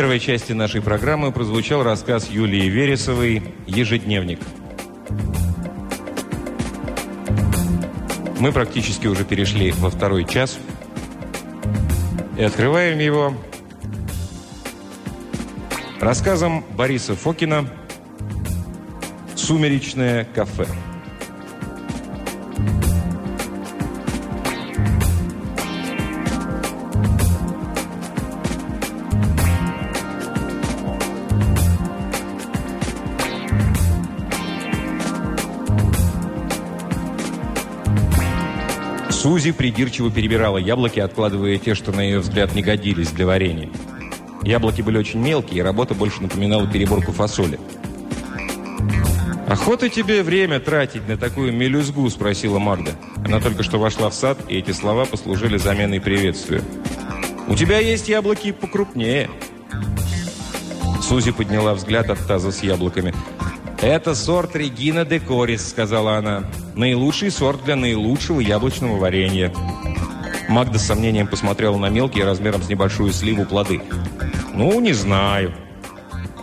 первой части нашей программы прозвучал рассказ Юлии Вересовой «Ежедневник». Мы практически уже перешли во второй час и открываем его рассказом Бориса Фокина «Сумеречное кафе». Сузи придирчиво перебирала яблоки, откладывая те, что на ее взгляд не годились для варенья. Яблоки были очень мелкие, и работа больше напоминала переборку фасоли. «Охота тебе время тратить на такую мелюзгу?» – спросила Магда. Она только что вошла в сад, и эти слова послужили заменой приветствию. «У тебя есть яблоки покрупнее». Сузи подняла взгляд от таза с яблоками. «Это сорт Регина де Корис», — сказала она. «Наилучший сорт для наилучшего яблочного варенья». Магда с сомнением посмотрела на мелкие размером с небольшую сливу плоды. «Ну, не знаю».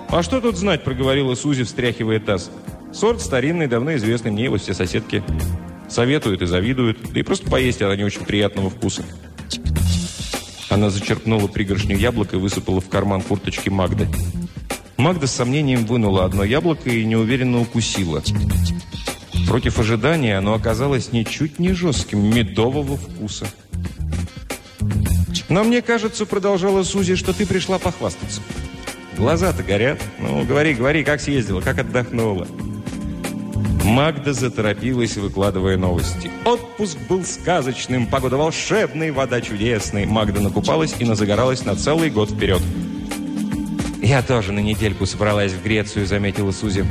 «А что тут знать?» – проговорила Сузи, встряхивая таз. «Сорт старинный, давно известный, мне его все соседки советуют и завидуют. Да и просто поесть они очень приятного вкуса». Она зачерпнула пригоршню яблок и высыпала в карман курточки Магды. Магда с сомнением вынула одно яблоко и неуверенно укусила. Против ожидания оно оказалось ничуть не жестким, медового вкуса. «Но мне кажется, — продолжала Сузи, — что ты пришла похвастаться. Глаза-то горят. Ну, говори, говори, как съездила, как отдохнула». Магда заторопилась, выкладывая новости. Отпуск был сказочным, погода волшебной, вода чудесной. Магда накупалась и назагоралась на целый год вперед. «Я тоже на недельку собралась в Грецию», — заметила Сузи.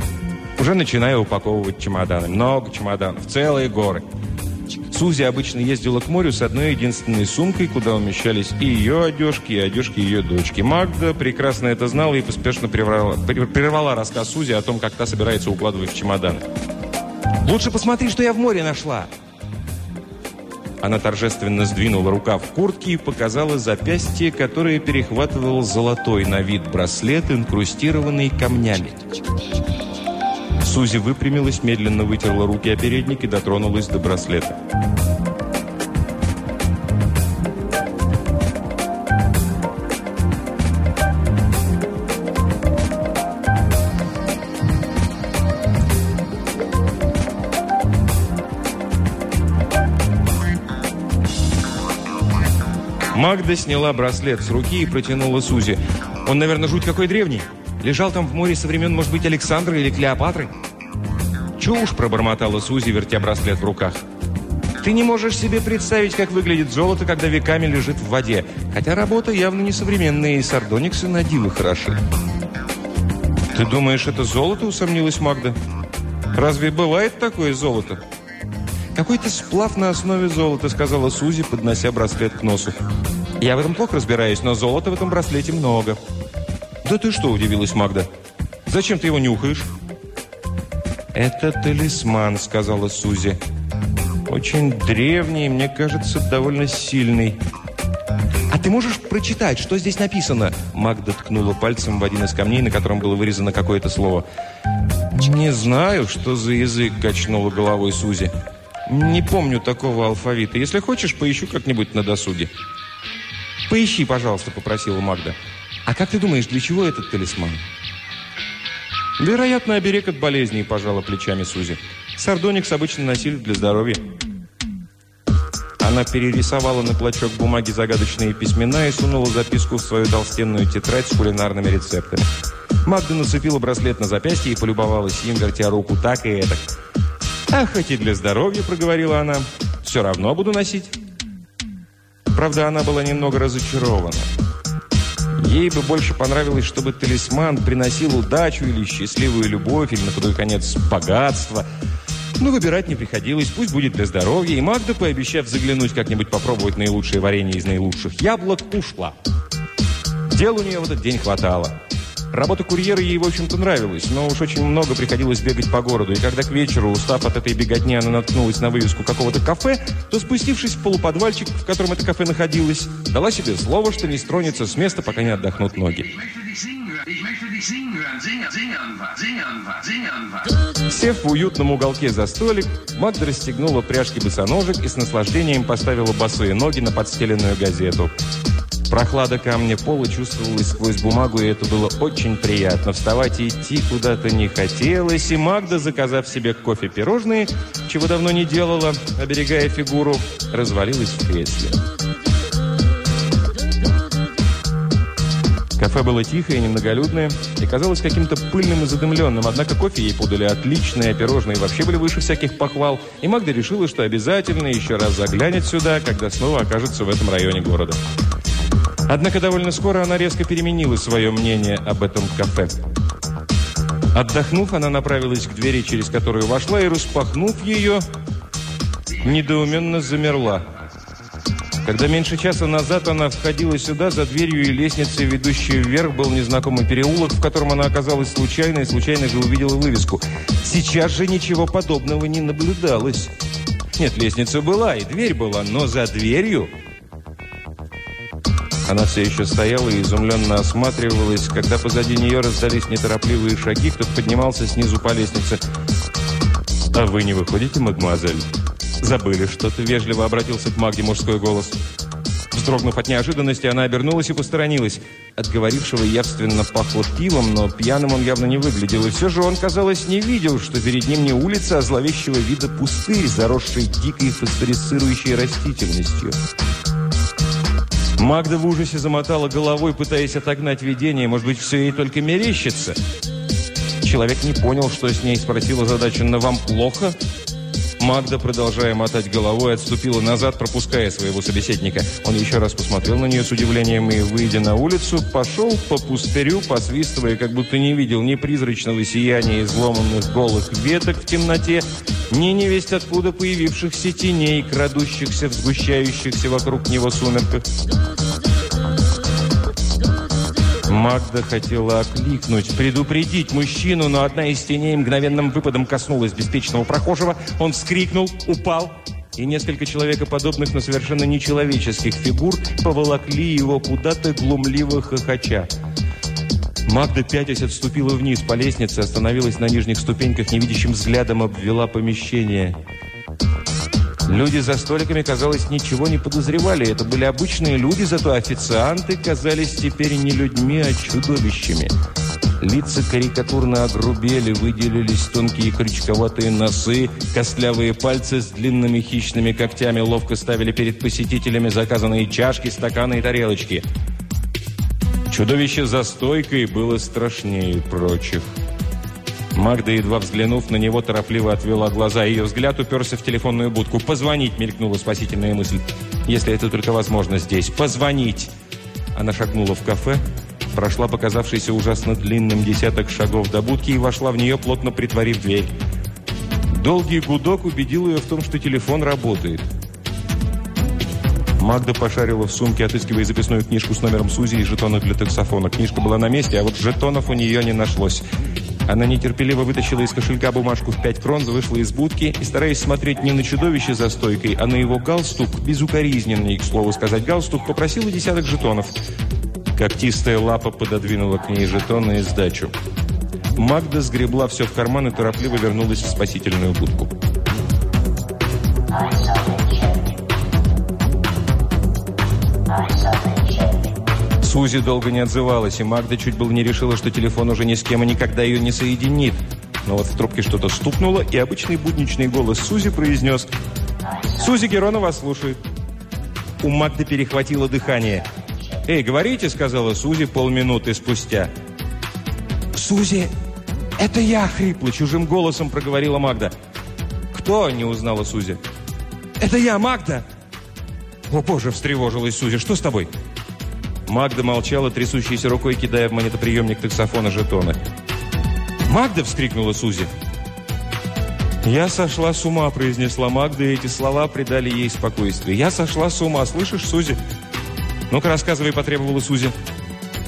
«Уже начинаю упаковывать чемоданы. Много чемоданов. Целые горы». Сузи обычно ездила к морю с одной единственной сумкой, куда умещались и ее одежки, и одежки ее дочки. Магда прекрасно это знала и поспешно прервала, прервала рассказ Сузи о том, как та собирается укладывать в чемоданы. «Лучше посмотри, что я в море нашла!» Она торжественно сдвинула рукав в куртке и показала запястье, которое перехватывал золотой на вид браслет, инкрустированный камнями. Сузи выпрямилась, медленно вытерла руки о передник и дотронулась до браслета. Магда сняла браслет с руки и протянула Сузи. «Он, наверное, жуть какой древний. Лежал там в море со времен, может быть, Александра или Клеопатры?» «Чушь!» – пробормотала Сузи, вертя браслет в руках. «Ты не можешь себе представить, как выглядит золото, когда веками лежит в воде. Хотя работа явно не современная, и сардониксы на диво хороши». «Ты думаешь, это золото?» – усомнилась Магда. «Разве бывает такое золото?» «Какой-то сплав на основе золота», — сказала Сузи, поднося браслет к носу. «Я в этом плохо разбираюсь, но золота в этом браслете много». «Да ты что?» – удивилась Магда. «Зачем ты его нюхаешь?» «Это талисман», – сказала Сузи. «Очень древний, мне кажется, довольно сильный». «А ты можешь прочитать, что здесь написано?» Магда ткнула пальцем в один из камней, на котором было вырезано какое-то слово. «Не знаю, что за язык», – качнула головой Сузи. Не помню такого алфавита. Если хочешь, поищу как-нибудь на досуге. Поищи, пожалуйста, попросила Магда. А как ты думаешь, для чего этот талисман? Вероятно, оберег от болезней, пожала плечами Сузи. Сардоникс обычно носили для здоровья. Она перерисовала на клочок бумаги загадочные письмена и сунула записку в свою толстенную тетрадь с кулинарными рецептами. Магда нацепила браслет на запястье и полюбовалась им, вертя руку так и этак. «А хоть и для здоровья», — проговорила она, — «все равно буду носить». Правда, она была немного разочарована. Ей бы больше понравилось, чтобы талисман приносил удачу или счастливую любовь, или, на худой конец, богатство. Но выбирать не приходилось, пусть будет для здоровья. И Магда, пообещав заглянуть как-нибудь попробовать наилучшее варенье из наилучших яблок, ушла. Дел у нее в этот день хватало. Работа курьера ей, в общем-то, нравилась, но уж очень много приходилось бегать по городу. И когда к вечеру, устав от этой беготни, она наткнулась на вывеску какого-то кафе, то, спустившись в полуподвальчик, в котором это кафе находилось, дала себе слово, что не стронется с места, пока не отдохнут ноги. Сев в уютном уголке за столик, Магда расстегнула пряжки босоножек и с наслаждением поставила босые ноги на подстеленную газету. Прохлада камня пола чувствовалась сквозь бумагу, и это было очень приятно. Вставать и идти куда-то не хотелось, и Магда, заказав себе кофе-пирожные, чего давно не делала, оберегая фигуру, развалилась в кресле. Кафе было тихое немноголюдное, и казалось каким-то пыльным и задымленным, однако кофе ей подали отличные, а пирожные вообще были выше всяких похвал, и Магда решила, что обязательно еще раз заглянет сюда, когда снова окажется в этом районе города. Однако довольно скоро она резко переменила свое мнение об этом кафе. Отдохнув, она направилась к двери, через которую вошла, и, распахнув ее, недоуменно замерла. Когда меньше часа назад она входила сюда, за дверью и лестницей, ведущей вверх, был незнакомый переулок, в котором она оказалась случайно, и случайно же увидела вывеску. Сейчас же ничего подобного не наблюдалось. Нет, лестница была, и дверь была, но за дверью она все еще стояла и изумленно осматривалась, когда позади нее раздались неторопливые шаги, кто-то поднимался снизу по лестнице. «А вы не выходите, мадемуазель?» «Забыли что-то?» – вежливо обратился к Магде мужской голос. Вздрогнув от неожиданности, она обернулась и посторонилась. От говорившего явственно пахло пивом, но пьяным он явно не выглядел. И все же он, казалось, не видел, что перед ним не улица, а зловещего вида пустырь, заросший дикой фосфорицирующей растительностью. Магда в ужасе замотала головой, пытаясь отогнать видение. Может быть, все ей только мерещится? Человек не понял, что с ней, спросила задача «На вам плохо?» Магда, продолжая мотать головой, отступила назад, пропуская своего собеседника. Он еще раз посмотрел на нее с удивлением и, выйдя на улицу, пошел по пустырю, посвистывая, как будто не видел ни призрачного сияния изломанных голых веток в темноте, ни невесть откуда появившихся теней, крадущихся в сгущающихся вокруг него сумерках. Магда хотела окликнуть, предупредить мужчину, но одна из теней мгновенным выпадом коснулась беспечного прохожего. Он вскрикнул, упал, и несколько человекоподобных, но совершенно нечеловеческих фигур поволокли его куда-то глумливо хохоча. Магда, пятясь, отступила вниз по лестнице, остановилась на нижних ступеньках, невидящим взглядом обвела помещение. Люди за столиками, казалось, ничего не подозревали. Это были обычные люди, зато официанты казались теперь не людьми, а чудовищами. Лица карикатурно огрубели, выделились тонкие крючковатые носы, костлявые пальцы с длинными хищными когтями ловко ставили перед посетителями заказанные чашки, стаканы и тарелочки. Чудовище за стойкой было страшнее прочих. Магда, едва взглянув на него, торопливо отвела глаза. Ее взгляд уперся в телефонную будку. «Позвонить!» – мелькнула спасительная мысль. «Если это только возможно здесь. Позвонить!» Она шагнула в кафе, прошла показавшийся ужасно длинным десяток шагов до будки и вошла в нее, плотно притворив дверь. Долгий гудок убедил ее в том, что телефон работает. Магда пошарила в сумке, отыскивая записную книжку с номером Сузи и жетонов для таксофона. Книжка была на месте, а вот жетонов у нее не нашлось. Она нетерпеливо вытащила из кошелька бумажку в пять крон, вышла из будки и, стараясь смотреть не на чудовище за стойкой, а на его галстук, безукоризненный, к слову сказать, галстук, попросила десяток жетонов. Когтистая лапа пододвинула к ней жетоны и сдачу. Магда сгребла все в карман и торопливо вернулась в спасительную будку. Сузи долго не отзывалась, и Магда чуть было не решила, что телефон уже ни с кем и никогда ее не соединит. Но вот в трубке что-то стукнуло, и обычный будничный голос Сузи произнес «Сузи Герона вас слушает». У Магды перехватило дыхание. «Эй, говорите», — сказала Сузи полминуты спустя. «Сузи, это я!» — хрипло, чужим голосом проговорила Магда. «Кто?» — не узнала Сузи. «Это я, Магда!» «О, боже!» — встревожилась Сузи. «Что с тобой?» Магда молчала, трясущейся рукой, кидая в монетоприемник таксофона жетоны. «Магда!» – вскрикнула Сузи. «Я сошла с ума», – произнесла Магда, и эти слова придали ей спокойствие. «Я сошла с ума, слышишь, Сузи?» «Ну-ка, рассказывай», – потребовала Сузи.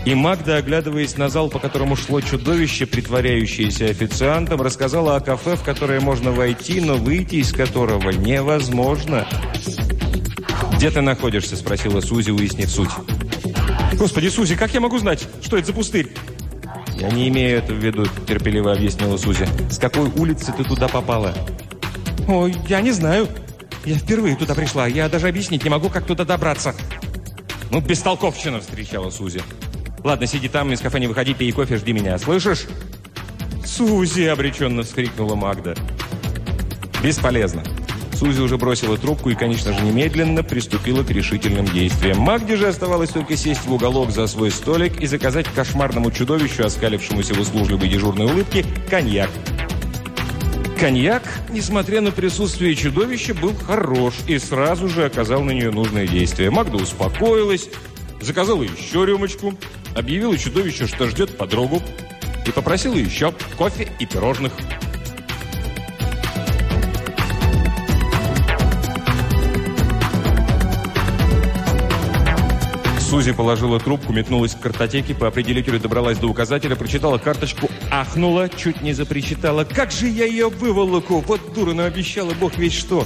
И Магда, оглядываясь на зал, по которому шло чудовище, притворяющееся официантом, рассказала о кафе, в которое можно войти, но выйти из которого невозможно. «Где ты находишься?» – спросила Сузи, уяснив суть. «Господи, Сузи, как я могу знать, что это за пустырь?» «Я не имею это в виду», – терпеливо объяснила Сузи. «С какой улицы ты туда попала?» «Ой, я не знаю. Я впервые туда пришла. Я даже объяснить не могу, как туда добраться». «Ну, бестолковщина!» – встречала Сузи. «Ладно, сиди там, из кафе не выходи, пей кофе, жди меня. Слышишь?» «Сузи!» – обреченно вскрикнула Магда. «Бесполезно. Сузи уже бросила трубку и, конечно же, немедленно приступила к решительным действиям. Магде же оставалось только сесть в уголок за свой столик и заказать кошмарному чудовищу, оскалившемуся в услужливой дежурной улыбке, коньяк. Коньяк, несмотря на присутствие чудовища, был хорош и сразу же оказал на нее нужное действие. Магда успокоилась, заказала еще рюмочку, объявила чудовищу, что ждет подругу, и попросила еще кофе и пирожных. Сузи положила трубку, метнулась к картотеке, по определителю добралась до указателя, прочитала карточку, ахнула, чуть не запричитала. «Как же я ее выволоку! Вот дура, но обещала бог весь что!»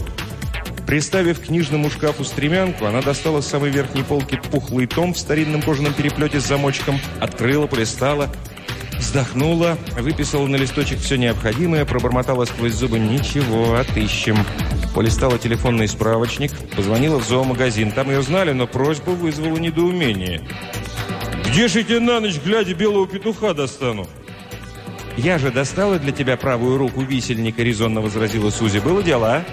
Приставив к книжному шкафу стремянку, она достала с самой верхней полки пухлый том в старинном кожаном переплете с замочком, открыла, полистала, вздохнула, выписала на листочек все необходимое, пробормотала сквозь зубы «Ничего, отыщем». Полистала телефонный справочник, позвонила в зоомагазин. Там ее знали, но просьба вызвала недоумение. «Где же я на ночь, глядя, белого петуха достану?» «Я же достала для тебя правую руку висельника», — резонно возразила Сузи. «Было дело, а?»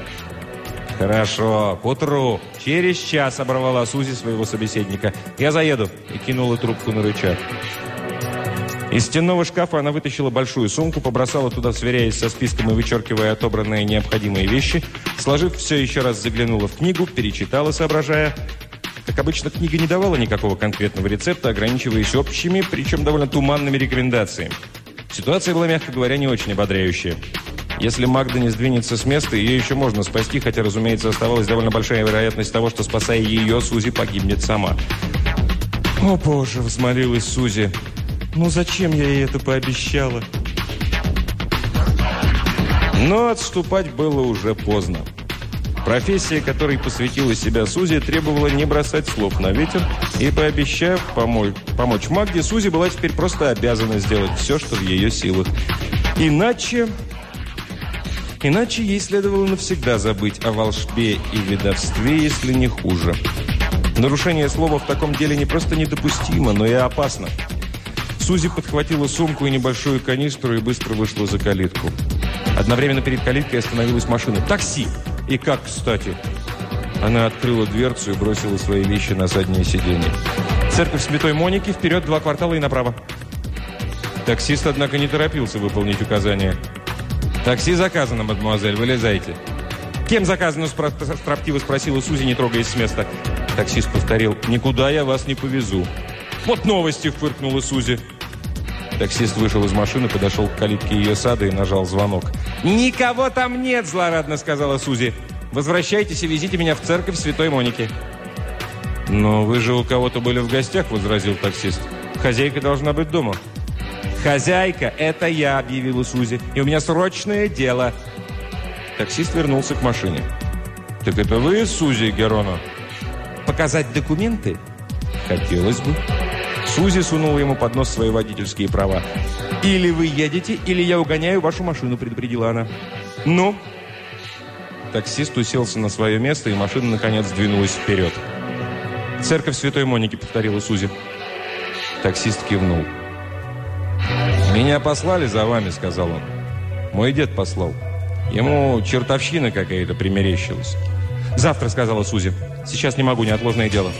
«Хорошо, к утру. Через час оборвала Сузи своего собеседника. Я заеду». И кинула трубку на рычаг. Из стенного шкафа она вытащила большую сумку, побросала туда, сверяясь со списком и вычеркивая отобранные необходимые вещи. Сложив все, еще раз заглянула в книгу, перечитала, соображая. Как обычно, книга не давала никакого конкретного рецепта, ограничиваясь общими, причем довольно туманными рекомендациями. Ситуация была, мягко говоря, не очень ободряющая. Если Магда не сдвинется с места, ее еще можно спасти, хотя, разумеется, оставалась довольно большая вероятность того, что, спасая ее, Сузи погибнет сама. «О, Боже!» – взмолилась Сузи. Ну зачем я ей это пообещала? Но отступать было уже поздно. Профессия, которой посвятила себя Сузи, требовала не бросать слов на ветер, и, пообещав помочь, помочь Магде, Сузи была теперь просто обязана сделать все, что в ее силах. Иначе... Иначе ей следовало навсегда забыть о волшбе и ведовстве, если не хуже. Нарушение слова в таком деле не просто недопустимо, но и опасно. Сузи подхватила сумку и небольшую канистру и быстро вышла за калитку. Одновременно перед калиткой остановилась машина. «Такси!» И как, кстати? Она открыла дверцу и бросила свои вещи на заднее сиденье. «Церковь Святой Моники, вперед два квартала и направо». Таксист, однако, не торопился выполнить указания. «Такси заказано, мадемуазель, вылезайте». «Кем заказано?» – строптиво спросила Сузи, не трогаясь с места. Таксист повторил, «Никуда я вас не повезу». «Вот новости!» – фыркнула Сузи. Таксист вышел из машины, подошел к калитке ее сада и нажал звонок. «Никого там нет!» – злорадно сказала Сузи. «Возвращайтесь и везите меня в церковь Святой Моники». «Но вы же у кого-то были в гостях», – возразил таксист. «Хозяйка должна быть дома». «Хозяйка – это я», – объявила Сузи. «И у меня срочное дело». Таксист вернулся к машине. «Так это вы, Сузи Герона?» «Показать документы?» «Хотелось бы». Сузи сунула ему под нос свои водительские права. «Или вы едете, или я угоняю вашу машину», предупредила она. «Ну?» Таксист уселся на свое место, и машина, наконец, двинулась вперед. «Церковь Святой Моники», — повторила Сузи. Таксист кивнул. «Меня послали за вами», — сказал он. «Мой дед послал. Ему чертовщина какая-то примерещилась». «Завтра», — сказала Сузи. «Сейчас не могу, неотложное дело».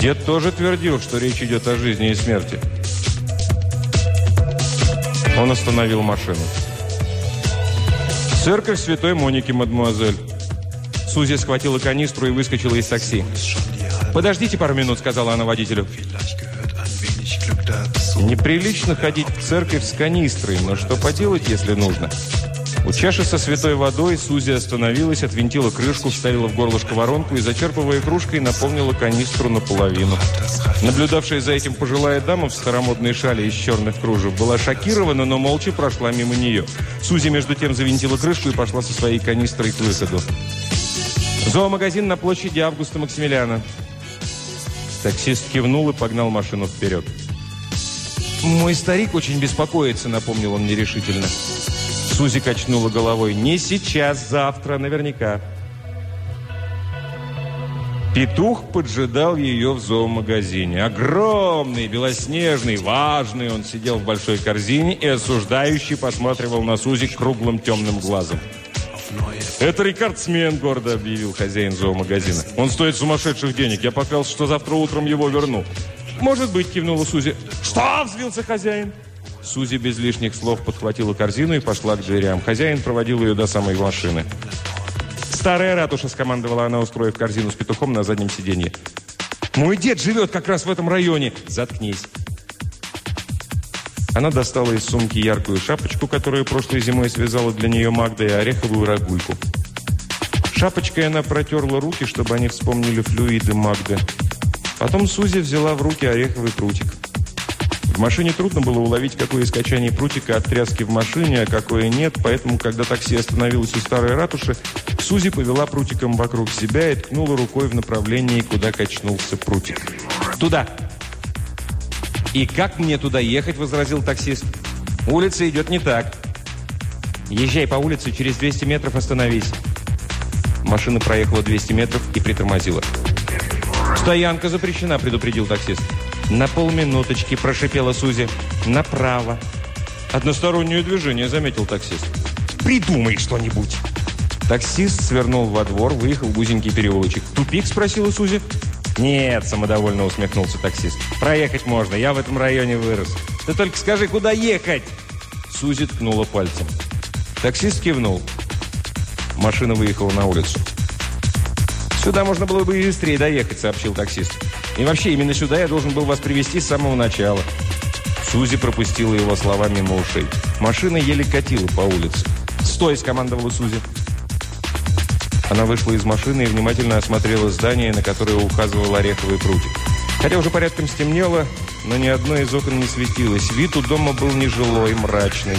Дед тоже твердил, что речь идет о жизни и смерти. Он остановил машину. «Церковь Святой Моники, мадемуазель». Сузи схватила канистру и выскочила из такси. «Подождите пару минут», — сказала она водителю. Неприлично ходить в церковь с канистрой, но что поделать, если нужно? У чаши со святой водой Сузи остановилась, отвинтила крышку, вставила в горлышко воронку и, зачерпывая кружкой, наполнила канистру наполовину. Наблюдавшая за этим пожилая дама в старомодной шале из черных кружев была шокирована, но молча прошла мимо нее. Сузи, между тем, завинтила крышку и пошла со своей канистрой к выходу. Зоомагазин на площади Августа Максимилиана. Таксист кивнул и погнал машину вперед. «Мой старик очень беспокоится», — напомнил он нерешительно. Сузи качнула головой. «Не сейчас, завтра, наверняка». Петух поджидал ее в зоомагазине. Огромный, белоснежный, важный. Он сидел в большой корзине и осуждающий посматривал на Сузи круглым темным глазом. «Это рекордсмен», — гордо объявил хозяин зоомагазина. «Он стоит сумасшедших денег. Я поклялся, что завтра утром его верну». «Может быть», — кивнула Сузи. «Что?» — взвился хозяин. Сузи без лишних слов подхватила корзину и пошла к дверям. Хозяин проводил ее до самой машины. «Старая ратуша», — скомандовала она, устроив корзину с петухом на заднем сиденье. «Мой дед живет как раз в этом районе!» «Заткнись!» Она достала из сумки яркую шапочку, которую прошлой зимой связала для нее Магда, и ореховую рогульку. Шапочкой она протерла руки, чтобы они вспомнили флюиды Магды. Потом Сузи взяла в руки ореховый прутик. В машине трудно было уловить, какое из качаний прутика от тряски в машине, а какое нет, поэтому, когда такси остановилось у старой ратуши, Сузи повела прутиком вокруг себя и ткнула рукой в направлении, куда качнулся прутик. «Туда!» «И как мне туда ехать?» – возразил таксист. «Улица идет не так. Езжай по улице, через 200 метров остановись». Машина проехала 200 метров и притормозила. «Стоянка запрещена», – предупредил таксист. «На полминуточки», – прошипела Сузи. «Направо». «Одностороннее движение», – заметил таксист. «Придумай что-нибудь». Таксист свернул во двор, выехал в узенький переулочек. «Тупик?» – спросила Сузи. «Нет», – самодовольно усмехнулся таксист. «Проехать можно, я в этом районе вырос. Ты только скажи, куда ехать?» Сузи ткнула пальцем. Таксист кивнул. Машина выехала на улицу. «Сюда можно было бы и быстрее доехать», – сообщил таксист. И вообще, именно сюда я должен был вас привести с самого начала». Сузи пропустила его слова мимо ушей. Машина еле катила по улице. «Стой!» – скомандовала Сузи. Она вышла из машины и внимательно осмотрела здание, на которое указывал ореховый прутик. Хотя уже порядком стемнело, но ни одно из окон не светилось. Вид у дома был нежилой, мрачный.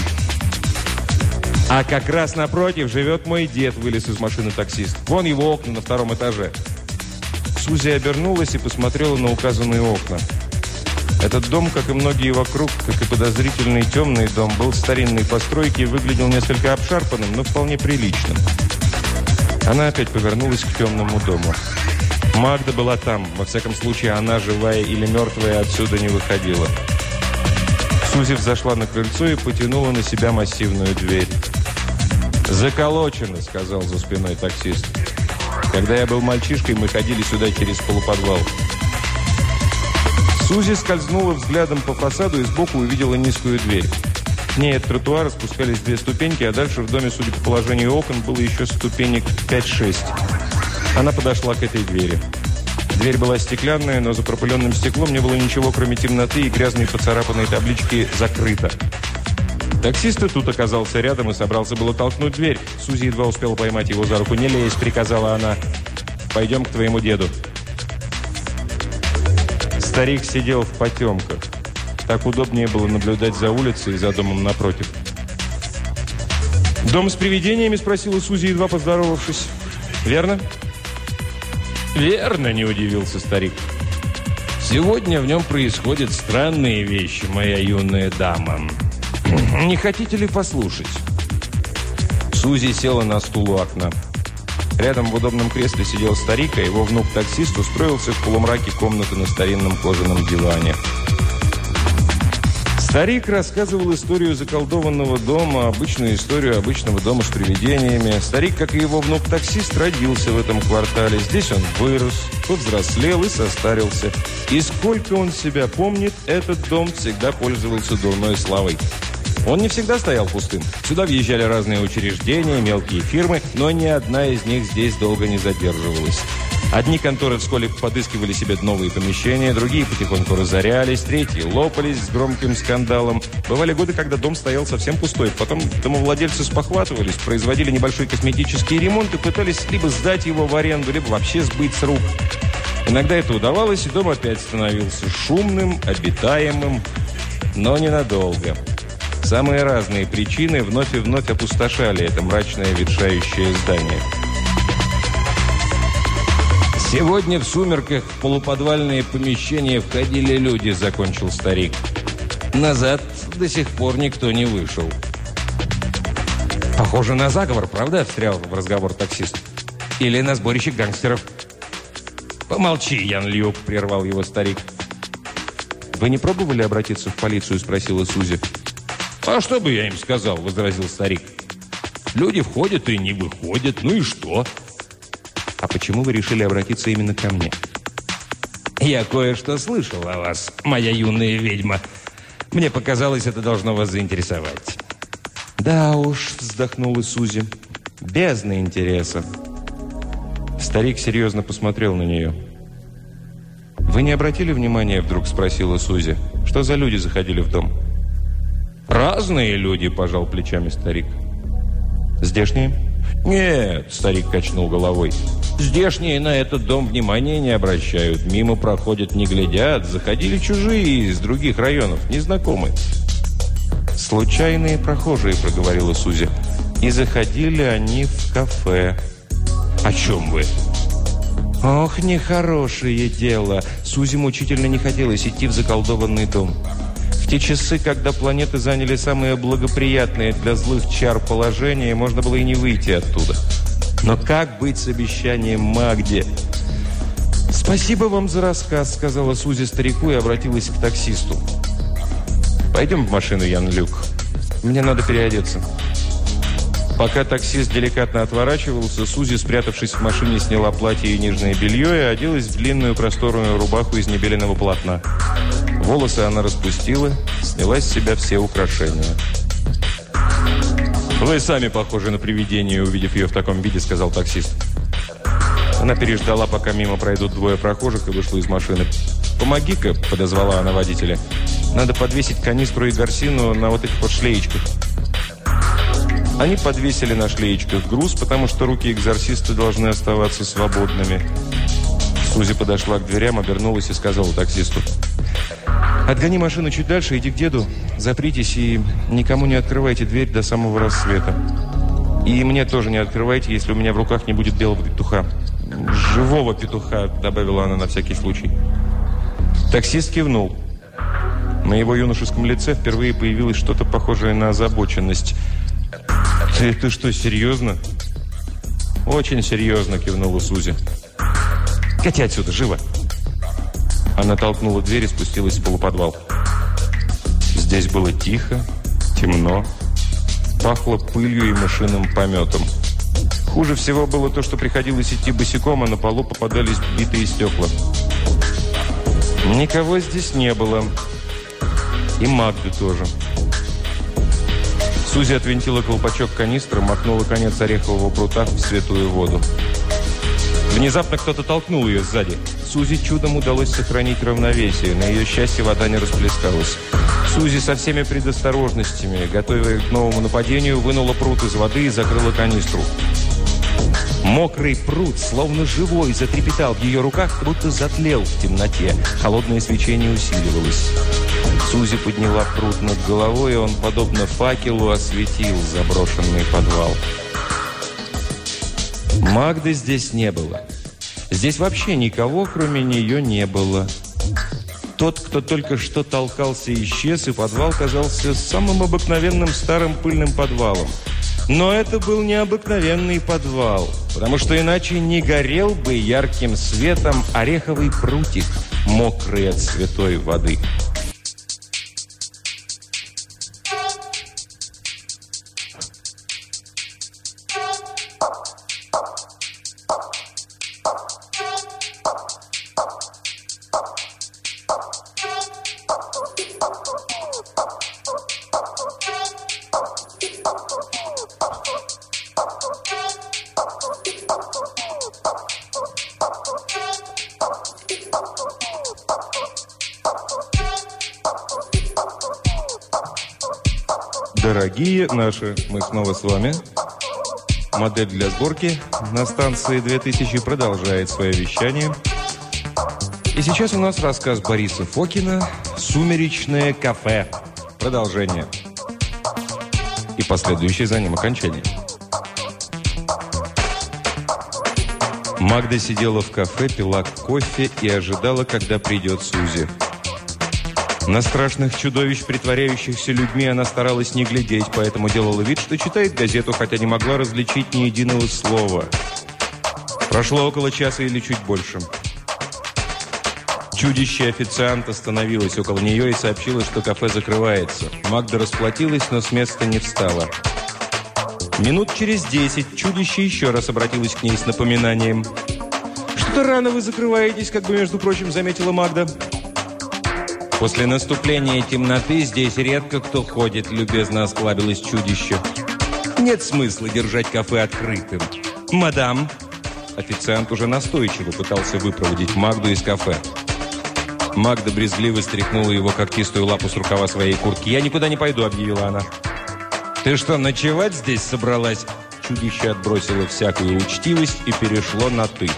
«А как раз напротив живет мой дед», – вылез из машины таксист. «Вон его окна на втором этаже». Сузи обернулась и посмотрела на указанные окна. Этот дом, как и многие вокруг, как и подозрительный темный дом, был старинной постройки и выглядел несколько обшарпанным, но вполне приличным. Она опять повернулась к темному дому. Магда была там. Во всяком случае, она, живая или мертвая, отсюда не выходила. Сузи взошла на крыльцо и потянула на себя массивную дверь. «Заколочено», — сказал за спиной таксист. Когда я был мальчишкой, мы ходили сюда через полуподвал. Сузи скользнула взглядом по фасаду и сбоку увидела низкую дверь. К ней от тротуара спускались две ступеньки, а дальше в доме, судя по положению окон, было еще ступенек 5-6. Она подошла к этой двери. Дверь была стеклянная, но за пропыленным стеклом не было ничего, кроме темноты и грязной поцарапанной таблички «Закрыто». Таксист и тут оказался рядом и собрался было толкнуть дверь. Сузи едва успела поймать его за руку. «Не лезь», — приказала она. «Пойдем к твоему деду». Старик сидел в потемках. Так удобнее было наблюдать за улицей и за домом напротив. «Дом с привидениями?» – спросила Сузи, едва поздоровавшись. «Верно?» «Верно», – не удивился старик. «Сегодня в нем происходят странные вещи, моя юная дама». «Не хотите ли послушать?» Сузи села на стул у окна. Рядом в удобном кресле сидел старик, а его внук-таксист устроился в полумраке комнаты на старинном кожаном диване. Старик рассказывал историю заколдованного дома, обычную историю обычного дома с привидениями. Старик, как и его внук-таксист, родился в этом квартале. Здесь он вырос, повзрослел и состарился. И сколько он себя помнит, этот дом всегда пользовался дурной славой. Он не всегда стоял пустым. Сюда въезжали разные учреждения, мелкие фирмы, но ни одна из них здесь долго не задерживалась. Одни конторы вскоре подыскивали себе новые помещения, другие потихоньку разорялись, третьи лопались с громким скандалом. Бывали годы, когда дом стоял совсем пустой. Потом домовладельцы спохватывались, производили небольшой косметический ремонт и пытались либо сдать его в аренду, либо вообще сбыть с рук. Иногда это удавалось, и дом опять становился шумным, обитаемым, но ненадолго. Самые разные причины вновь и вновь опустошали это мрачное ветшающее здание. «Сегодня в сумерках в полуподвальные помещения входили люди», — закончил старик. «Назад до сих пор никто не вышел». «Похоже на заговор, правда?» — встрял в разговор таксист. «Или на сборище гангстеров». «Помолчи, Ян Люк», — прервал его старик. «Вы не пробовали обратиться в полицию?» — спросила Сузи. «А что бы я им сказал?» — возразил старик. «Люди входят и не выходят, ну и что?» «А почему вы решили обратиться именно ко мне?» «Я кое-что слышал о вас, моя юная ведьма. Мне показалось, это должно вас заинтересовать». «Да уж», — вздохнула Сузи, — «бездна интереса». Старик серьезно посмотрел на нее. «Вы не обратили внимания?» — вдруг спросила Сузи. «Что за люди заходили в дом?» «Разные люди», — пожал плечами старик. «Здешние?» «Нет», — старик качнул головой. «Здешние на этот дом внимания не обращают. Мимо проходят, не глядят. Заходили чужие из других районов, незнакомые». «Случайные прохожие», — проговорила Сузи. «И заходили они в кафе». «О чем вы?» «Ох, нехорошее дело!» Сузи мучительно не хотелось идти в заколдованный дом. В те часы, когда планеты заняли самое благоприятное для злых чар положение, можно было и не выйти оттуда. Но как быть с обещанием Магде? «Спасибо вам за рассказ», — сказала Сузи старику и обратилась к таксисту. «Пойдем в машину, Ян Люк. Мне надо переодеться». Пока таксист деликатно отворачивался, Сузи, спрятавшись в машине, сняла платье и нижнее белье и оделась в длинную просторную рубаху из небеленого полотна. Волосы она распустила, сняла с себя все украшения. «Вы сами похожи на привидение, увидев ее в таком виде», — сказал таксист. Она переждала, пока мимо пройдут двое прохожих, и вышла из машины. «Помоги-ка», — подозвала она водителя. «Надо подвесить канистру и горсину на вот этих вот шлеечках». Они подвесили на шлеечках груз, потому что руки экзорциста должны оставаться свободными. Сузи подошла к дверям, обернулась и сказала таксисту. Отгони машину чуть дальше, иди к деду, запритесь и никому не открывайте дверь до самого рассвета. И мне тоже не открывайте, если у меня в руках не будет белого петуха. Живого петуха, добавила она на всякий случай. Таксист кивнул. На его юношеском лице впервые появилось что-то похожее на озабоченность. «Ты, ты что, серьезно?» «Очень серьезно», кивнула Сузи. «Кати отсюда, живо!» Она толкнула дверь и спустилась в полуподвал. Здесь было тихо, темно, пахло пылью и машинным пометом. Хуже всего было то, что приходилось идти босиком, а на полу попадались битые стекла. Никого здесь не было. И Магды тоже. Сузи отвинтила колпачок канистры, махнула конец орехового прута в светлую воду. Внезапно кто-то толкнул ее сзади. Сузи чудом удалось сохранить равновесие. На ее счастье вода не расплескалась. Сузи со всеми предосторожностями, готовя к новому нападению, вынула пруд из воды и закрыла канистру. Мокрый пруд, словно живой, затрепетал в ее руках, будто затлел в темноте. Холодное свечение усиливалось. Сузи подняла пруд над головой, и он, подобно факелу, осветил заброшенный подвал. Магды здесь не было. Здесь вообще никого, кроме нее, не было. Тот, кто только что толкался, исчез, и подвал казался самым обыкновенным старым пыльным подвалом. Но это был необыкновенный подвал, потому что иначе не горел бы ярким светом ореховый прутик, мокрый от святой воды. Наши, мы снова с вами. Модель для сборки на станции 2000 продолжает свое вещание. И сейчас у нас рассказ Бориса Фокина «Сумеречное кафе». Продолжение. И последующее за ним окончание. Магда сидела в кафе, пила кофе и ожидала, когда придет Сузи. На страшных чудовищ, притворяющихся людьми, она старалась не глядеть, поэтому делала вид, что читает газету, хотя не могла различить ни единого слова. Прошло около часа или чуть больше. Чудище-официант остановилось около нее и сообщило, что кафе закрывается. Магда расплатилась, но с места не встала. Минут через десять чудище еще раз обратилось к ней с напоминанием. «Что-то рано вы закрываетесь», как бы, между прочим, заметила Магда. «После наступления темноты здесь редко кто ходит», любезно осклабилось чудище. «Нет смысла держать кафе открытым». «Мадам!» Официант уже настойчиво пытался выпроводить Магду из кафе. Магда брезгливо стряхнула его когтистую лапу с рукава своей куртки. «Я никуда не пойду», — объявила она. «Ты что, ночевать здесь собралась?» Чудище отбросило всякую учтивость и перешло на «ты».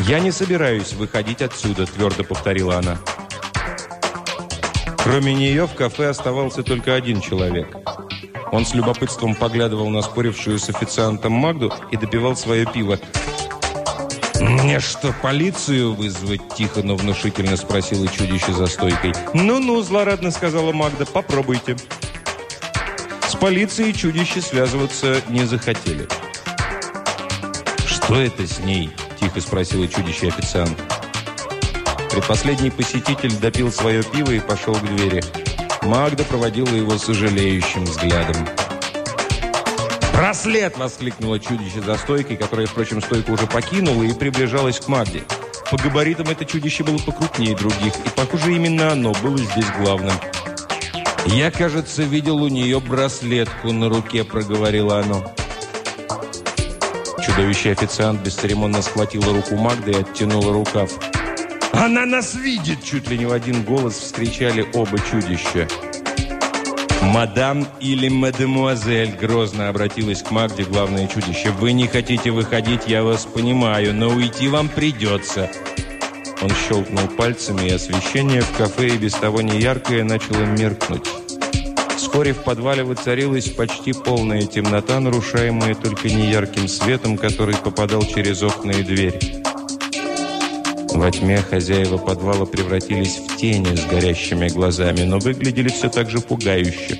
«Я не собираюсь выходить отсюда», — твердо повторила она. Кроме нее в кафе оставался только один человек. Он с любопытством поглядывал на спорившую с официантом Магду и допивал свое пиво. «Мне что, полицию вызвать?» – тихо, но внушительно спросила чудище за стойкой. «Ну-ну», – злорадно сказала Магда, – «попробуйте». С полицией чудище связываться не захотели. «Что это с ней?» – тихо спросила чудище официант. Предпоследний посетитель допил свое пиво и пошел к двери. Магда проводила его сожалеющим взглядом. «Браслет!» – воскликнуло чудище за стойкой, которое, впрочем, стойку уже покинуло и приближалось к Магде. По габаритам это чудище было покрупнее других, и, похоже, именно оно было здесь главным. «Я, кажется, видел у нее браслетку на руке», – проговорило оно. Чудовище официант бесцеремонно схватило руку Магды и оттянуло рукав. «Она нас видит!» – чуть ли не в один голос вскричали оба чудища. «Мадам или мадемуазель?» – грозно обратилась к Магде главное чудище. «Вы не хотите выходить, я вас понимаю, но уйти вам придется». Он щелкнул пальцами, и освещение в кафе и без того неяркое начало меркнуть. Вскоре в подвале воцарилась почти полная темнота, нарушаемая только неярким светом, который попадал через окна и дверь. Во тьме хозяева подвала превратились в тени с горящими глазами, но выглядели все так же пугающе.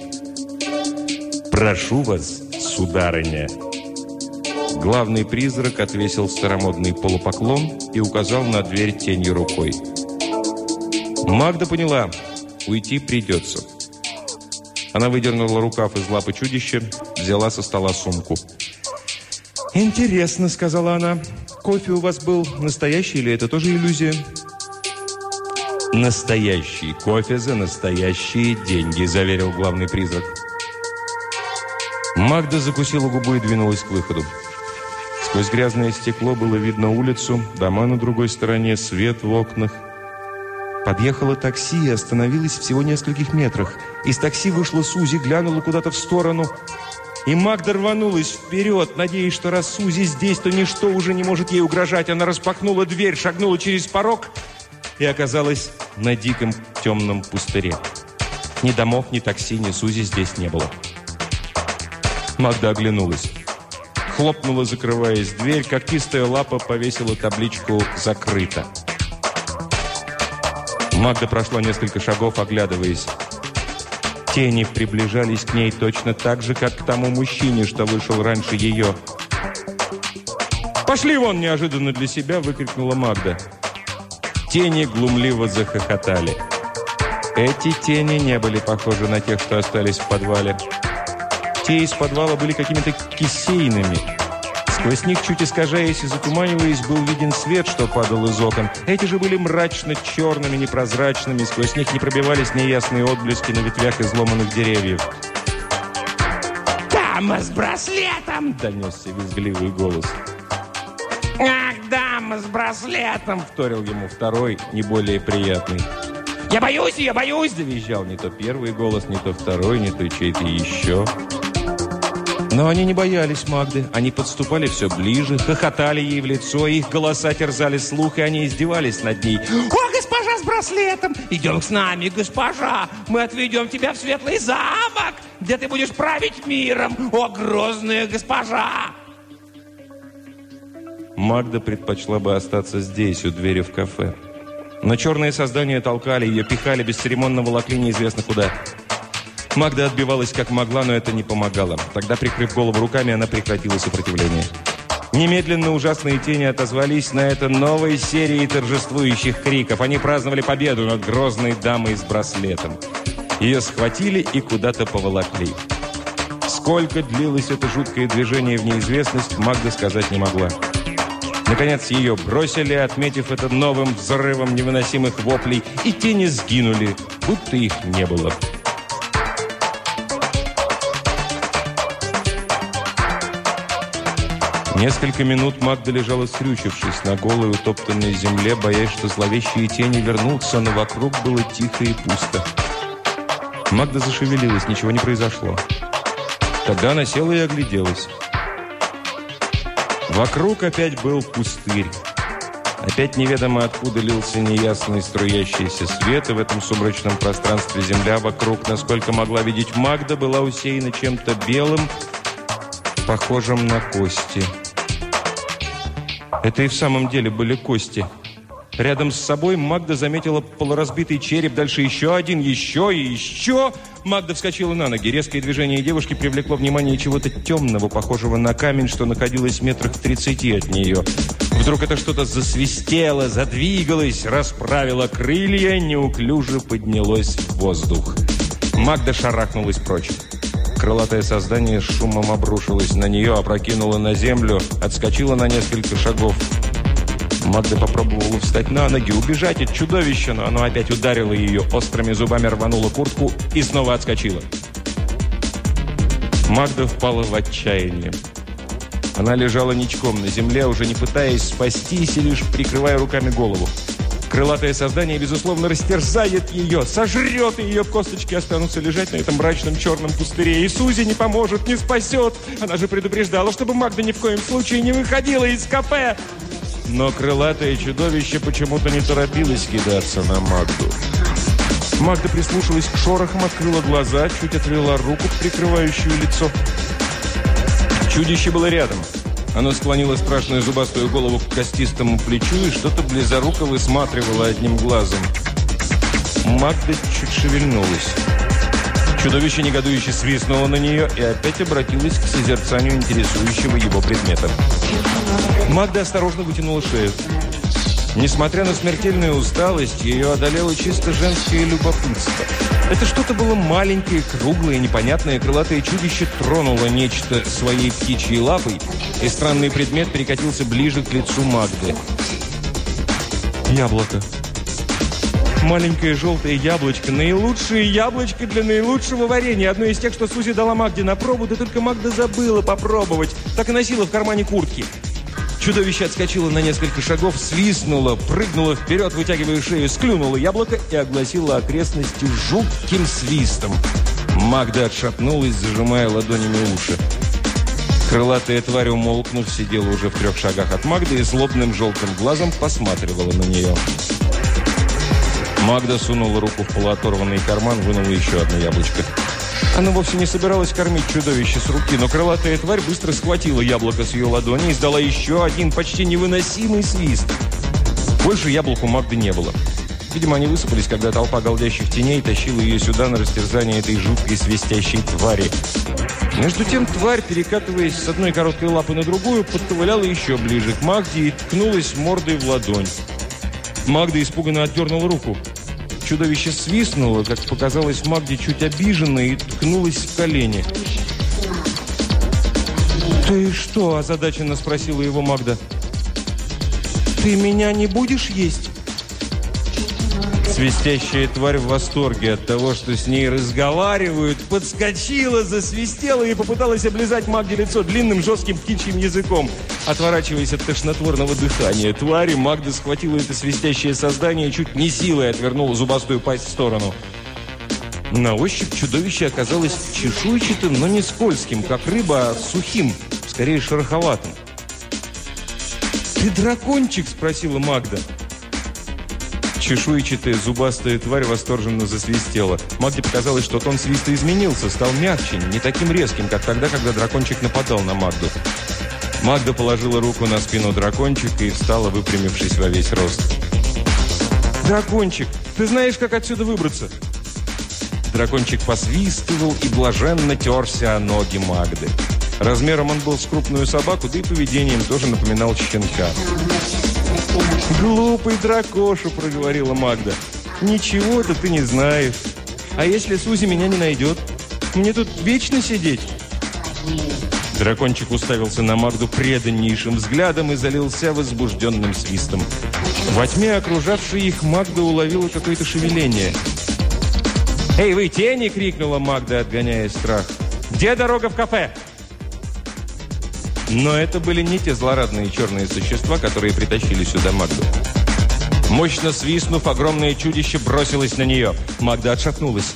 «Прошу вас, сударыня!» Главный призрак отвесил старомодный полупоклон и указал на дверь тенью рукой. Магда поняла, уйти придется. Она выдернула рукав из лапы чудища, взяла со стола сумку. «Интересно», — сказала она, кофе у вас был настоящий или это тоже иллюзия? Настоящий кофе за настоящие деньги, заверил главный призрак. Магда закусила губу и двинулась к выходу. Сквозь грязное стекло было видно улицу, дома на другой стороне, свет в окнах. Подъехало такси и остановилось всего нескольких метрах. Из такси вышла Сузи, глянула куда-то в сторону – и Магда рванулась вперед, надеясь, что раз Сузи здесь, то ничто уже не может ей угрожать. Она распахнула дверь, шагнула через порог и оказалась на диком темном пустыре. Ни домов, ни такси, ни Сузи здесь не было. Магда оглянулась. Хлопнула, закрываясь дверь, когтистая лапа повесила табличку «Закрыто». Магда прошла несколько шагов, оглядываясь. Тени приближались к ней точно так же, как к тому мужчине, что вышел раньше ее. «Пошли вон!» – неожиданно для себя выкрикнула Магда. Тени глумливо захохотали. Эти тени не были похожи на тех, что остались в подвале. Те из подвала были какими-то кисейными – Сквозь них, чуть искажаясь и затуманиваясь, был виден свет, что падал из окон. Эти же были мрачно черными, непрозрачными, сквозь них не пробивались неясные отблески на ветвях изломанных деревьев. «Дама с браслетом!» – донесся визгливый голос. «Ах, дама с браслетом!» – вторил ему второй, не более приятный. «Я боюсь, я боюсь!» – завизжал не то первый голос, не то второй, не то чей-то еще. Но они не боялись Магды. Они подступали все ближе, хохотали ей в лицо, их голоса терзали слух, и они издевались над ней. «О, госпожа с браслетом! Идем с нами, госпожа! Мы отведем тебя в светлый замок, где ты будешь править миром! О, грозная госпожа!» Магда предпочла бы остаться здесь, у двери в кафе. Но черные создания толкали ее, пихали, бесцеремонно волокли неизвестно куда. Магда отбивалась как могла, но это не помогало. Тогда, прикрыв голову руками, она прекратила сопротивление. Немедленно ужасные тени отозвались на это новой серии торжествующих криков. Они праздновали победу над грозной дамой с браслетом. Ее схватили и куда-то поволокли. Сколько длилось это жуткое движение в неизвестность, Магда сказать не могла. Наконец ее бросили, отметив это новым взрывом невыносимых воплей, и тени сгинули, будто их не было. Несколько минут Магда лежала скрючившись на голой утоптанной земле, боясь, что зловещие тени вернутся, но вокруг было тихо и пусто. Магда зашевелилась, ничего не произошло. Тогда она села и огляделась. Вокруг опять был пустырь. Опять неведомо откуда лился неясный струящийся свет, и в этом сумрачном пространстве земля вокруг, насколько могла видеть Магда, была усеяна чем-то белым, похожим на кости. Это и в самом деле были кости. Рядом с собой Магда заметила полуразбитый череп, дальше еще один, еще и еще. Магда вскочила на ноги. Резкое движение девушки привлекло внимание чего-то темного, похожего на камень, что находилось в метрах в 30 от нее. Вдруг это что-то засвистело, задвигалось, расправило крылья, неуклюже поднялось в воздух. Магда шарахнулась прочь. Крылатое создание с шумом обрушилось на нее, опрокинуло на землю, отскочило на несколько шагов. Магда попробовала встать на ноги, убежать от чудовища, но оно опять ударило ее, острыми зубами рвануло куртку и снова отскочило. Магда впала в отчаяние. Она лежала ничком на земле, уже не пытаясь спастись и лишь прикрывая руками голову. Крылатое создание, безусловно, растерзает ее, сожрет, и ее косточки останутся лежать на этом мрачном черном пустыре. И Сузи не поможет, не спасет. Она же предупреждала, чтобы Магда ни в коем случае не выходила из кафе. Но крылатое чудовище почему-то не торопилось кидаться на Магду. Магда прислушалась к шорохам, открыла глаза, чуть отвела руку, прикрывающую лицо. Чудище было рядом. Оно склонило страшную зубастую голову к костистому плечу и что-то близоруко высматривало одним глазом. Магда чуть шевельнулась. Чудовище негодующе свистнуло на нее и опять обратилось к созерцанию интересующего его предмета. Магда осторожно вытянула шею. Несмотря на смертельную усталость, ее одолело чисто женское любопытство. Это что-то было маленькое, круглое, непонятное, крылатое чудище тронуло нечто своей птичьей лапой, и странный предмет перекатился ближе к лицу Магды. Яблоко. Маленькое желтое яблочко. Наилучшее яблочко для наилучшего варенья. Одно из тех, что Сузи дала Магде на пробу, да только Магда забыла попробовать. Так и носила в кармане куртки. Чудовище отскочило на несколько шагов, свистнуло, прыгнуло вперед, вытягивая шею, склюнуло яблоко и огласило окрестности жутким свистом. Магда отшатнулась, зажимая ладонями уши. Крылатая тварь, умолкнув, сидела уже в трех шагах от Магды и злобным желтым глазом посматривала на нее. Магда сунула руку в полуоторванный карман, вынула еще одно яблочко. Она вовсе не собиралась кормить чудовище с руки, но крылатая тварь быстро схватила яблоко с ее ладони и издала еще один почти невыносимый свист. Больше яблок у Магды не было. Видимо, они высыпались, когда толпа голдящих теней тащила ее сюда на растерзание этой жуткой свистящей твари. Между тем тварь, перекатываясь с одной короткой лапы на другую, подковыляла еще ближе к Магде и ткнулась мордой в ладонь. Магда испуганно отдернула руку. Чудовище свистнуло, как показалось Магде, чуть обиженно и ткнулось в колени. «Ты что?» – озадаченно спросила его Магда. «Ты меня не будешь есть?» Свистящая тварь в восторге от того, что с ней разговаривают, подскочила, засвистела и попыталась облизать Магде лицо длинным жестким птичьим языком. Отворачиваясь от тошнотворного дыхания твари, Магда схватила это свистящее создание и чуть не силой отвернула зубастую пасть в сторону. На ощупь чудовище оказалось чешуйчатым, но не скользким, как рыба, а сухим, скорее шероховатым. «Ты дракончик?» – спросила Магда. Чешуйчатая зубастая тварь восторженно засвистела. Магде показалось, что тон свиста изменился, стал мягче, не таким резким, как тогда, когда дракончик нападал на Магду. Магда положила руку на спину дракончика и встала, выпрямившись во весь рост. «Дракончик, ты знаешь, как отсюда выбраться?» Дракончик посвистывал и блаженно терся о ноги Магды. Размером он был с крупную собаку, да и поведением тоже напоминал щенка. «Глупый дракоша», — проговорила Магда. «Ничего-то ты не знаешь. А если Сузи меня не найдет? Мне тут вечно сидеть?» Дракончик уставился на Магду преданнейшим взглядом и залился возбужденным свистом. Во тьме, окружавшей их, Магда уловила какое-то шевеление — «Эй, вы тени!» — крикнула Магда, отгоняя страх. «Где дорога в кафе?» Но это были не те злорадные черные существа, которые притащили сюда Магду. Мощно свистнув, огромное чудище бросилось на нее. Магда отшатнулась.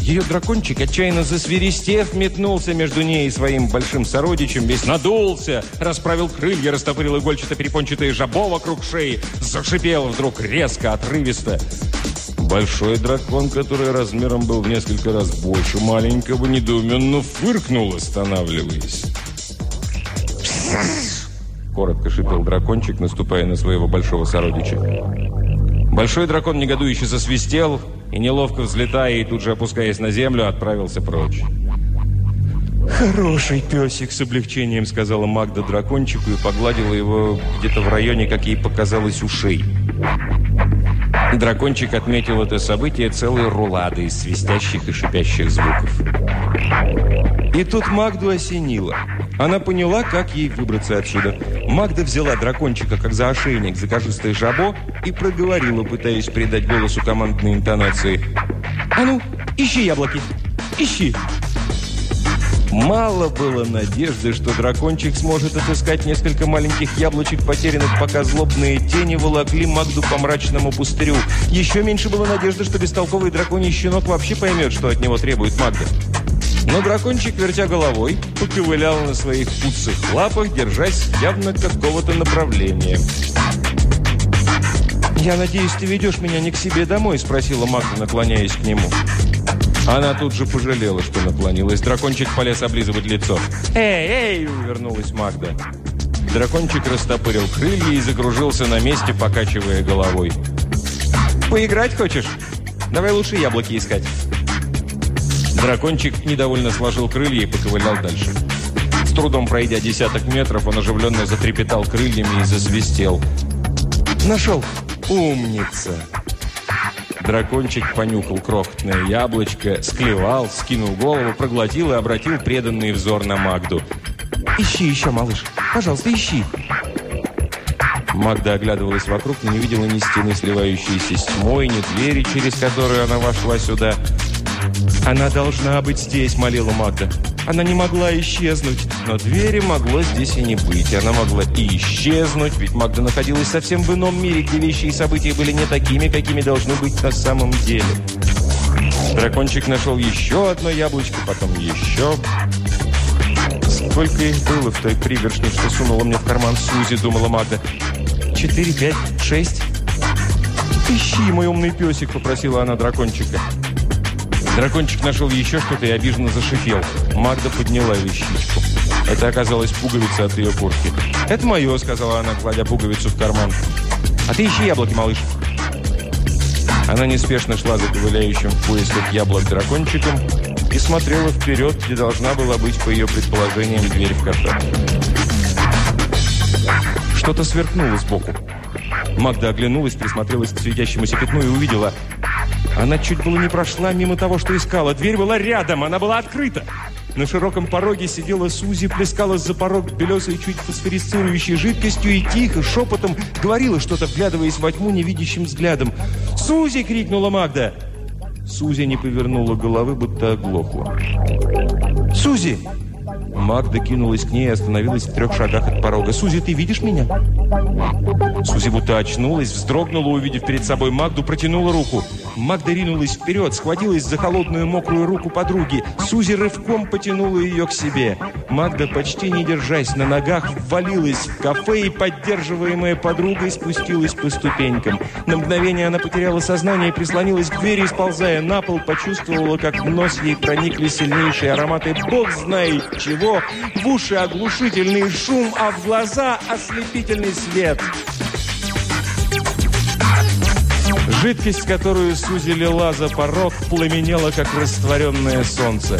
Ее дракончик, отчаянно засверестев, метнулся между ней и своим большим сородичем, весь надулся, расправил крылья, растопырил игольчато-перепончатые жабо вокруг шеи, зашипел вдруг резко, отрывисто. Большой дракон, который размером был в несколько раз больше маленького, недоуменно фыркнул, останавливаясь. Коротко шипел дракончик, наступая на своего большого сородича. Большой дракон негодующе засвистел и, неловко взлетая и тут же опускаясь на землю, отправился прочь. «Хороший песик!» – с облегчением сказала Магда дракончику и погладила его где-то в районе, как ей показалось, ушей. Дракончик отметил это событие целой рулады свистящих и шипящих звуков. И тут Магду осенило. Она поняла, как ей выбраться отсюда. Магда взяла дракончика, как за ошейник, за кожистое жабо и проговорила, пытаясь придать голосу командной интонации. «А ну, ищи яблоки! Ищи!» Мало было надежды, что дракончик сможет отыскать несколько маленьких яблочек, потерянных, пока злобные тени волокли Магду по мрачному пустырю. Еще меньше было надежды, что бестолковый драконий щенок вообще поймет, что от него требует Магда. Но дракончик, вертя головой, поковылял на своих пуцых лапах, держась явно какого-то направления. «Я надеюсь, ты ведешь меня не к себе домой?» – спросила Магда, наклоняясь к нему. Она тут же пожалела, что наклонилась. Дракончик полез облизывать лицо. «Эй, эй!» – вернулась Магда. Дракончик растопырил крылья и закружился на месте, покачивая головой. «Поиграть хочешь? Давай лучше яблоки искать». Дракончик недовольно сложил крылья и поковылял дальше. С трудом пройдя десяток метров, он оживленно затрепетал крыльями и засвистел. «Нашел! Умница!» Дракончик понюхал крохотное яблочко, склевал, скинул голову, проглотил и обратил преданный взор на Магду. «Ищи еще, малыш! Пожалуйста, ищи!» Магда оглядывалась вокруг, но не видела ни стены, сливающейся с тьмой, ни двери, через которую она вошла сюда. «Она должна быть здесь», — молила Магда. Она не могла исчезнуть, но двери могло здесь и не быть. Она могла и исчезнуть, ведь Магда находилась совсем в ином мире, где вещи и события были не такими, какими должны быть на самом деле. Дракончик нашел еще одно яблочко, потом еще. Сколько их было в той пригоршне, что сунула мне в карман Сузи, думала Магда. Четыре, пять, шесть. «Ищи, мой умный песик», — попросила она дракончика. Дракончик нашел еще что-то и обиженно зашипел. Магда подняла вещичку. Это оказалась пуговица от ее куртки. «Это мое», — сказала она, кладя пуговицу в карман. «А ты ищи яблоки, малыш». Она неспешно шла за ковыляющим в поисках яблок дракончиком и смотрела вперед, где должна была быть, по ее предположениям, дверь в кафе. Что-то сверкнуло сбоку. Магда оглянулась, присмотрелась к светящемуся пятну и увидела она чуть было не прошла мимо того, что искала. Дверь была рядом, она была открыта. На широком пороге сидела Сузи, плескалась за порог белесой, чуть фосфорисцирующей жидкостью и тихо, шепотом говорила что-то, вглядываясь во тьму невидящим взглядом. «Сузи!» — крикнула Магда. Сузи не повернула головы, будто оглохла. «Сузи!» Магда кинулась к ней и остановилась в трех шагах от порога. «Сузи, ты видишь меня?» Сузи будто очнулась, вздрогнула, увидев перед собой Магду, протянула руку. Магда ринулась вперед, схватилась за холодную мокрую руку подруги. Сузи рывком потянула ее к себе. Магда, почти не держась на ногах, ввалилась в кафе и, поддерживаемая подругой, спустилась по ступенькам. На мгновение она потеряла сознание, прислонилась к двери, сползая на пол, почувствовала, как в нос ей проникли сильнейшие ароматы бог знает чего, в уши оглушительный шум, а в глаза ослепительный свет. Жидкость, которую Сузи лила за порог, пламенела, как растворенное солнце.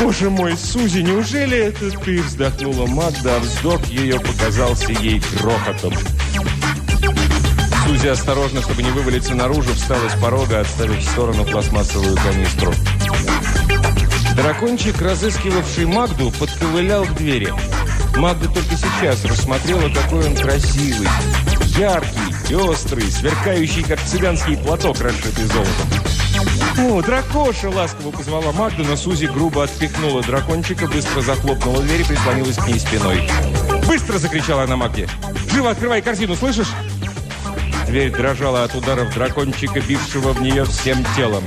«Боже мой, Сузи, неужели это ты?» Вздохнула Магда, а вздох ее показался ей грохотом. Сузи осторожно, чтобы не вывалиться наружу, встала с порога, отставив в сторону пластмассовую канистру. Дракончик, разыскивавший Магду, подковылял к двери. Магда только сейчас рассмотрела, какой он красивый, яркий, пестрый, сверкающий, как цыганский платок, расшитый золотом. «О, дракоша!» – ласково позвала Магда, но Сузи грубо отпихнула дракончика, быстро захлопнула дверь и прислонилась к ней спиной. «Быстро!» – закричала она Магде. «Живо открывай корзину, слышишь?» Дверь дрожала от ударов дракончика, бившего в нее всем телом.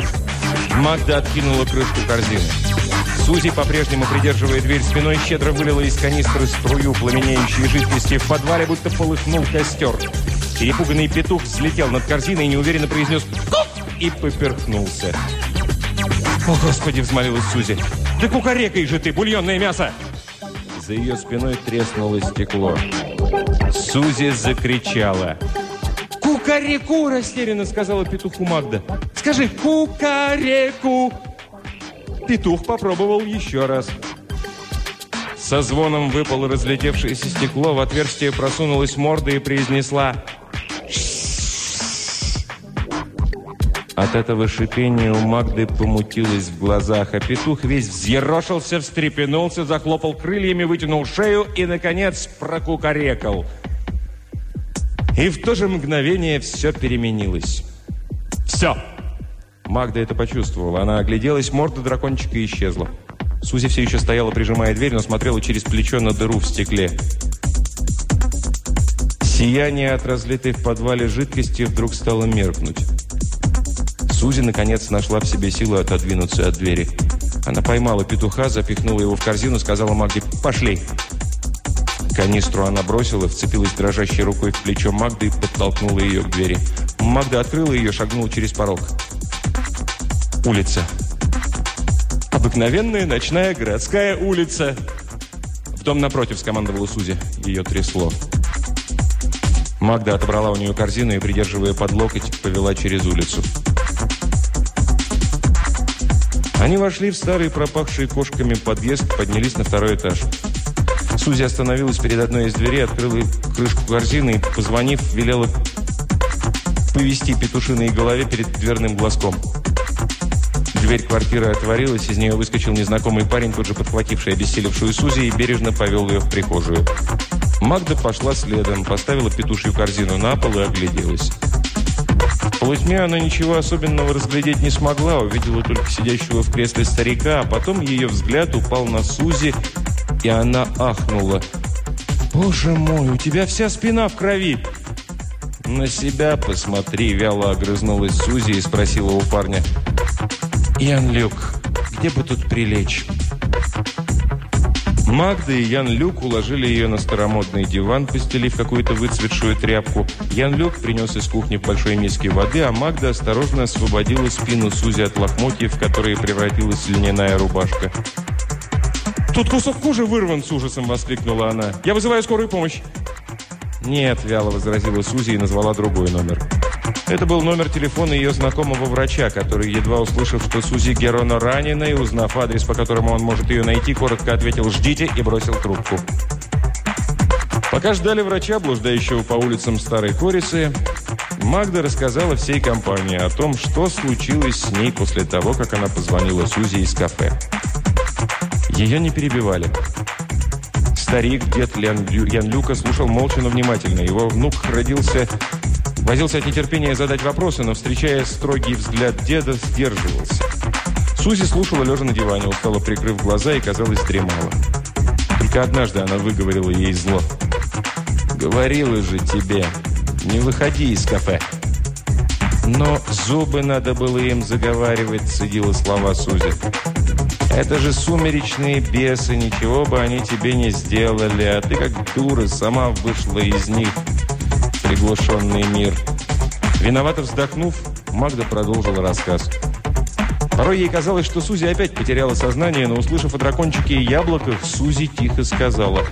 Магда откинула крышку корзины. Сузи, по-прежнему придерживая дверь спиной, щедро вылила из канистры струю пламенеющей жидкости. В подвале будто полыхнул костер. Перепуганный петух взлетел над корзиной и неуверенно произнес «Кук!» и поперхнулся. «О, Господи!» – взмолилась Сузи. «Да кукарекай же ты, бульонное мясо!» За ее спиной треснуло стекло. Сузи закричала. «Кукареку!» – растерянно сказала петуху Магда. «Скажи «кукареку!» Петух попробовал еще раз. Со звоном выпало разлетевшееся стекло, в отверстие просунулась морда и произнесла От этого шипения у Магды помутилось в глазах, а петух весь взъерошился, встрепенулся, захлопал крыльями, вытянул шею и, наконец, прокукарекал. И в то же мгновение все переменилось. Все! Магда это почувствовала. Она огляделась, морда дракончика исчезла. Сузи все еще стояла, прижимая дверь, но смотрела через плечо на дыру в стекле. Сияние от разлитой в подвале жидкости вдруг стало меркнуть. Сузи, наконец, нашла в себе силы отодвинуться от двери. Она поймала петуха, запихнула его в корзину, сказала Магде «Пошли!». Канистру она бросила, вцепилась дрожащей рукой в плечо Магды и подтолкнула ее к двери. Магда открыла ее, шагнула через порог. Улица. Обыкновенная ночная городская улица. В дом напротив скомандовала Сузи. Ее трясло. Магда отобрала у нее корзину и, придерживая под локоть, повела через улицу. Они вошли в старый пропахший кошками подъезд, поднялись на второй этаж. Сузи остановилась перед одной из дверей, открыла крышку корзины и, позвонив, велела повести петушиной голове перед дверным глазком. Дверь квартиры отворилась, из нее выскочил незнакомый парень, тут же подхвативший обессилевшую Сузи и бережно повел ее в прихожую. Магда пошла следом, поставила петушью корзину на пол и огляделась. Полутьме она ничего особенного разглядеть не смогла, увидела только сидящего в кресле старика, а потом ее взгляд упал на Сузи, и она ахнула. «Боже мой, у тебя вся спина в крови!» «На себя посмотри», — вяло огрызнулась Сузи и спросила у парня. «Ян Люк, где бы тут прилечь?» Магда и Ян Люк уложили ее на старомодный диван, постелив какую-то выцветшую тряпку. Ян Люк принес из кухни большой миске воды, а Магда осторожно освободила спину Сузи от лохмотьев, в которые превратилась льняная рубашка. «Тут кусок кожи вырван!» – с ужасом воскликнула она. «Я вызываю скорую помощь!» «Нет», – вяло возразила Сузи и назвала другой номер. Это был номер телефона ее знакомого врача, который, едва услышав, что Сузи Герона ранена и узнав адрес, по которому он может ее найти, коротко ответил «Ждите» и бросил трубку. Пока ждали врача, блуждающего по улицам Старой Корисы, Магда рассказала всей компании о том, что случилось с ней после того, как она позвонила Сузи из кафе. Ее не перебивали. Старик, дед Ян, Ян Люка, слушал молча, но внимательно. Его внук родился... Возился от нетерпения задать вопросы, но, встречая строгий взгляд деда, сдерживался. Сузи слушала, лежа на диване, устало прикрыв глаза и, казалось, дремала. Только однажды она выговорила ей зло. «Говорила же тебе, не выходи из кафе». Но зубы надо было им заговаривать, цедила слова Сузи. Это же сумеречные бесы, ничего бы они тебе не сделали, а ты как дура сама вышла из них, приглушенный мир. Виновато вздохнув, Магда продолжила рассказ. Порой ей казалось, что Сузи опять потеряла сознание, но, услышав о дракончике и яблоках, Сузи тихо сказала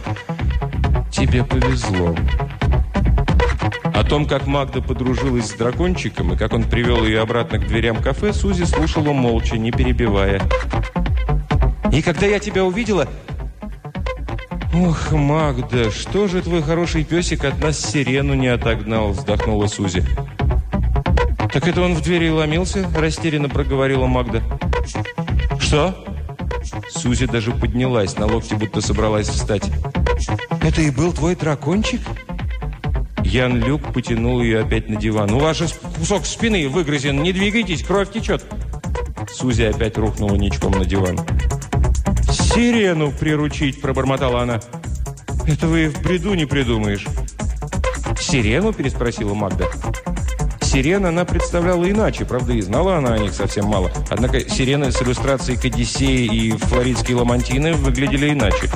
«Тебе повезло». О том, как Магда подружилась с дракончиком и как он привел ее обратно к дверям кафе, Сузи слушала молча, не перебивая. И когда я тебя увидела... «Ох, Магда, что же твой хороший песик от нас сирену не отогнал?» вздохнула Сузи. «Так это он в двери ломился?» растерянно проговорила Магда. «Что?» Сузи даже поднялась на локте, будто собралась встать. «Это и был твой дракончик?» Ян Люк потянул ее опять на диван. «У вас же кусок спины выгрызен. Не двигайтесь, кровь течет!» Сузи опять рухнула ничком на диван. «Сирену приручить!» – пробормотала она. «Это вы в бреду не придумаешь». «Сирену?» – переспросила Магда. Сирена она представляла иначе, правда, и знала она о них совсем мало. Однако сирены с иллюстрацией к Одиссее и флоридские ламантины выглядели иначе.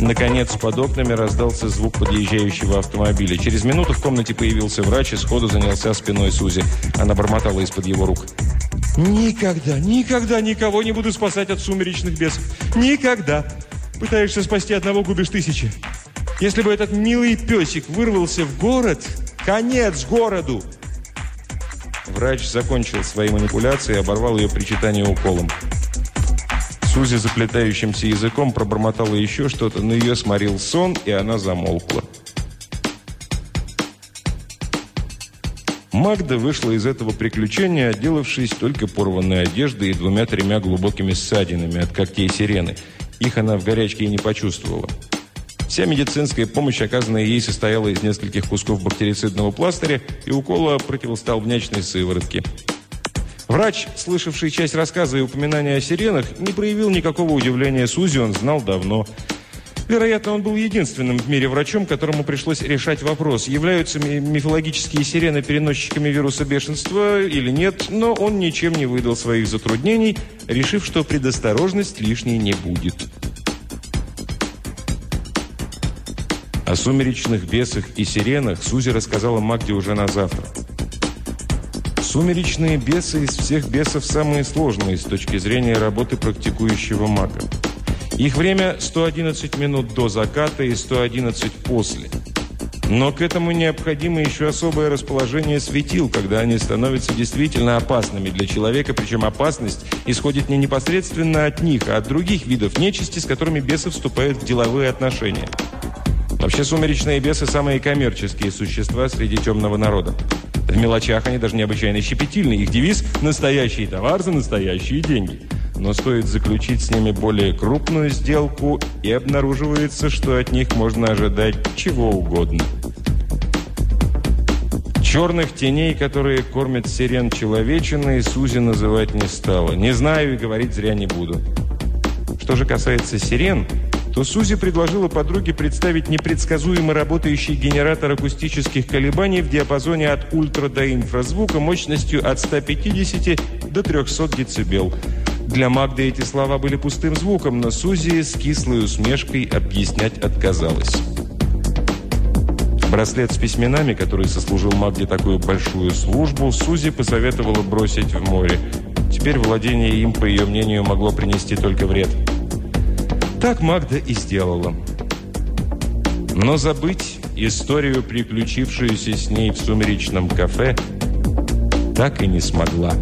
Наконец, под окнами раздался звук подъезжающего автомобиля. Через минуту в комнате появился врач и сходу занялся спиной Сузи. Она бормотала из-под его рук. Никогда, никогда никого не буду спасать от сумеречных бесов. Никогда. Пытаешься спасти одного, губишь тысячи. Если бы этот милый песик вырвался в город, конец городу. Врач закончил свои манипуляции и оборвал ее причитание уколом. Сузи заплетающимся языком пробормотала еще что-то, но ее сморил сон, и она замолкла. Магда вышла из этого приключения, отделавшись только порванной одеждой и двумя-тремя глубокими ссадинами от когтей сирены. Их она в горячке и не почувствовала. Вся медицинская помощь, оказанная ей, состояла из нескольких кусков бактерицидного пластыря и укола противостолбнячной сыворотки. Врач, слышавший часть рассказа и упоминания о сиренах, не проявил никакого удивления Сузи, он знал давно – Вероятно, он был единственным в мире врачом, которому пришлось решать вопрос, являются мифологические сирены переносчиками вируса бешенства или нет, но он ничем не выдал своих затруднений, решив, что предосторожность лишней не будет. О сумеречных бесах и сиренах Сузи рассказала Магде уже на завтра. Сумеречные бесы из всех бесов самые сложные с точки зрения работы практикующего мага. Их время 111 минут до заката и 111 после. Но к этому необходимо еще особое расположение светил, когда они становятся действительно опасными для человека, причем опасность исходит не непосредственно от них, а от других видов нечисти, с которыми бесы вступают в деловые отношения. Вообще сумеречные бесы – самые коммерческие существа среди темного народа. В мелочах они даже необычайно щепетильны. Их девиз – настоящий товар за настоящие деньги – но стоит заключить с ними более крупную сделку, и обнаруживается, что от них можно ожидать чего угодно. Черных теней, которые кормят сирен человечины, Сузи называть не стала. Не знаю и говорить зря не буду. Что же касается сирен, то Сузи предложила подруге представить непредсказуемо работающий генератор акустических колебаний в диапазоне от ультра до инфразвука мощностью от 150 до 300 дБ. Для Магды эти слова были пустым звуком, но Сузи с кислой усмешкой объяснять отказалась. Браслет с письменами, который сослужил Магде такую большую службу, Сузи посоветовала бросить в море. Теперь владение им, по ее мнению, могло принести только вред. Так Магда и сделала. Но забыть историю, приключившуюся с ней в сумеречном кафе, так и не смогла.